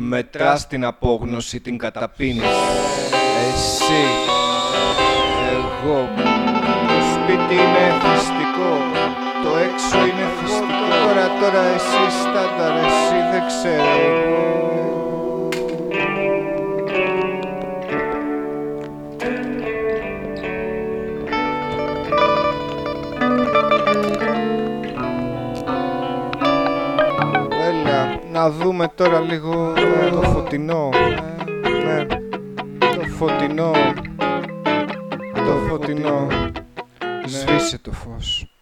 Μετράς την απόγνωση, την καταπίνεις. Εσύ, εγώ. Το σπίτι είναι θυστικό Το έξω είναι θυστικό Τώρα, τώρα εσύ στάνταρ, εσύ δεν ξέρω να δούμε τώρα λίγο ε, το φωτεινό. Ε, ναι, το φωτεινό. Το φωτεινό. Σβήσε το φως.